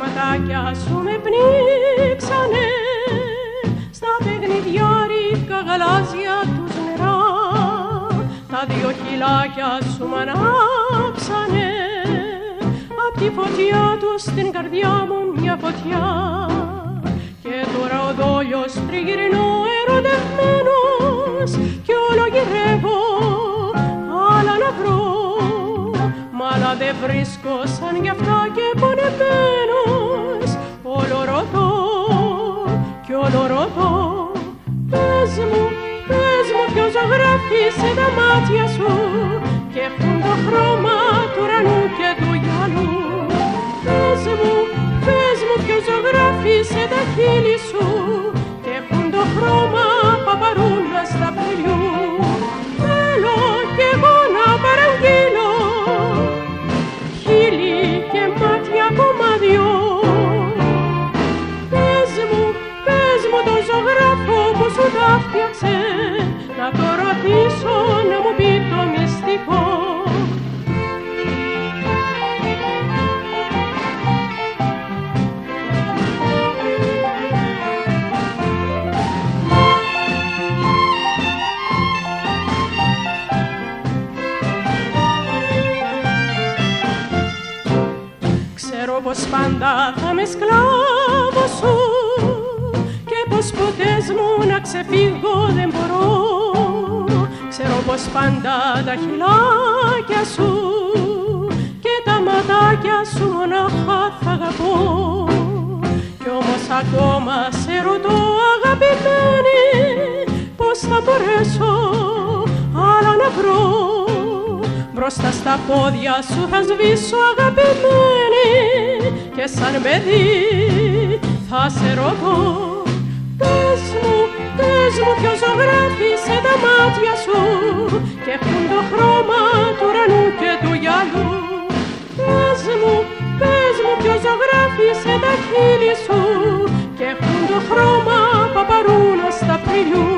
μαλλάκια σου με πνίξανε. Στα παιχνιδιάρικα γαλάζια τους νερά. Τα δυο χυλάκια σου μ' ανάψανε. Απ' τη φωτιά τους στην καρδιά μου μια φωτιά. Και τώρα ο δόλιος τριγυρνώ ερωτευμένος δεν βρίσκω σαν γι' αυτά και πονεμένος. Όλο ρωτώ κι όλο ρωτώ πες μου, πες μου ποιος ζωγράφισε τα μάτια σου και έχουν το χρώμα του ουρανού και του γυαλού. Πες μου, πες μου ποιος ζωγράφισε τα χείλη σου πως πάντα θα με σκλάβο σου και πως ποτές μου να ξεφύγω δεν μπορώ. Ξέρω πως πάντα τα χειλάκια σου και τα ματάκια σου μονάχα θα αγαπώ. Κι όμως ακόμα σε ρωτώ αγαπημένη πως θα μπορέσω άλλα να βρω. Μπροστά στα πόδια σου θα σβήσω αγαπημένη και σαν παιδί θα σε ρωτώ Πες μου, πες μου ποιος ζωγράφισε τα μάτια σου και έχουν το χρώμα του ουρανού και του γυαλού Πες μου, πες μου ποιος ζωγράφισε τα χείλη σου και έχουν το χρώμα παπαρούνας στα πrilιού